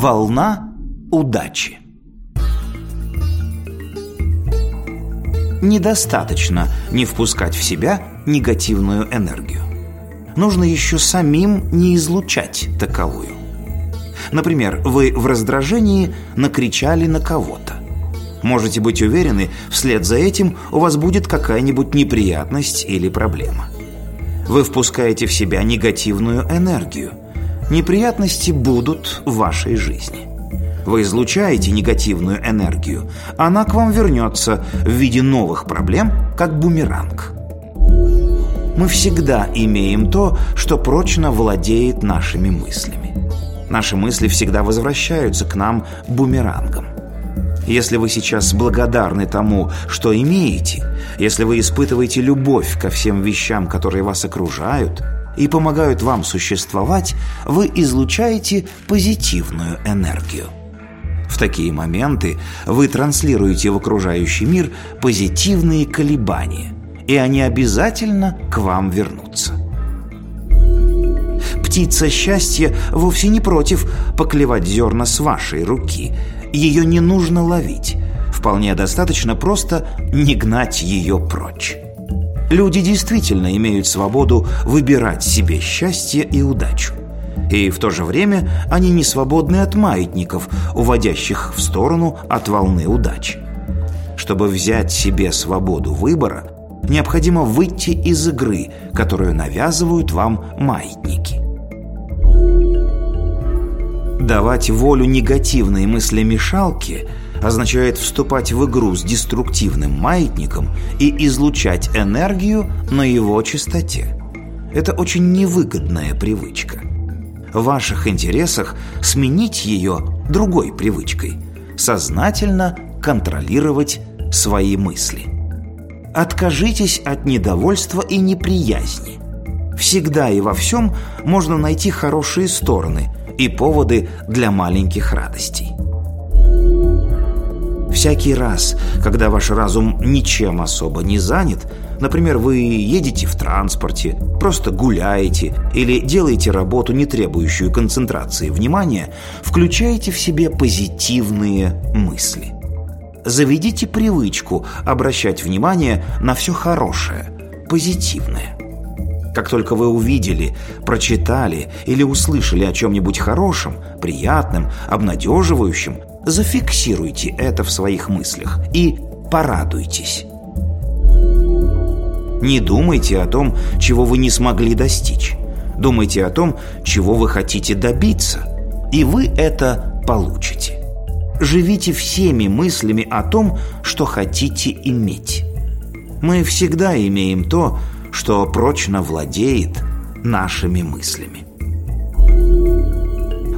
Волна удачи Недостаточно не впускать в себя негативную энергию. Нужно еще самим не излучать таковую. Например, вы в раздражении накричали на кого-то. Можете быть уверены, вслед за этим у вас будет какая-нибудь неприятность или проблема. Вы впускаете в себя негативную энергию. Неприятности будут в вашей жизни. Вы излучаете негативную энергию, она к вам вернется в виде новых проблем, как бумеранг. Мы всегда имеем то, что прочно владеет нашими мыслями. Наши мысли всегда возвращаются к нам бумерангом. Если вы сейчас благодарны тому, что имеете, если вы испытываете любовь ко всем вещам, которые вас окружают и помогают вам существовать, вы излучаете позитивную энергию. В такие моменты вы транслируете в окружающий мир позитивные колебания, и они обязательно к вам вернутся. Птица счастья вовсе не против поклевать зерна с вашей руки. Ее не нужно ловить. Вполне достаточно просто не гнать ее прочь. Люди действительно имеют свободу выбирать себе счастье и удачу. И в то же время они не свободны от маятников, уводящих в сторону от волны удачи. Чтобы взять себе свободу выбора, необходимо выйти из игры, которую навязывают вам маятники. Давать волю негативной мыслемешалке означает вступать в игру с деструктивным маятником и излучать энергию на его частоте. Это очень невыгодная привычка в ваших интересах сменить ее другой привычкой – сознательно контролировать свои мысли. Откажитесь от недовольства и неприязни. Всегда и во всем можно найти хорошие стороны и поводы для маленьких радостей. Всякий раз, когда ваш разум ничем особо не занят, например, вы едете в транспорте, просто гуляете или делаете работу, не требующую концентрации внимания, включаете в себе позитивные мысли. Заведите привычку обращать внимание на все хорошее, позитивное. Как только вы увидели, прочитали или услышали о чем-нибудь хорошем, приятном, обнадеживающем, Зафиксируйте это в своих мыслях и порадуйтесь. Не думайте о том, чего вы не смогли достичь. Думайте о том, чего вы хотите добиться, и вы это получите. Живите всеми мыслями о том, что хотите иметь. Мы всегда имеем то, что прочно владеет нашими мыслями.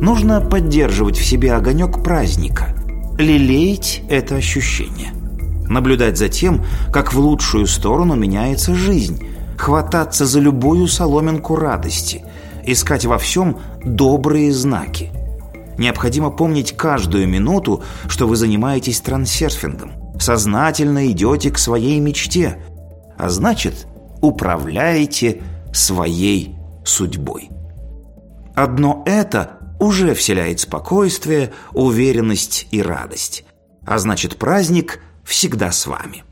Нужно поддерживать в себе огонек праздника, лелеять это ощущение. Наблюдать за тем, как в лучшую сторону меняется жизнь, хвататься за любую соломинку радости, искать во всем добрые знаки. Необходимо помнить каждую минуту, что вы занимаетесь трансерфингом, сознательно идете к своей мечте, а значит, управляете своей судьбой. Одно это уже вселяет спокойствие, уверенность и радость. А значит, праздник всегда с вами.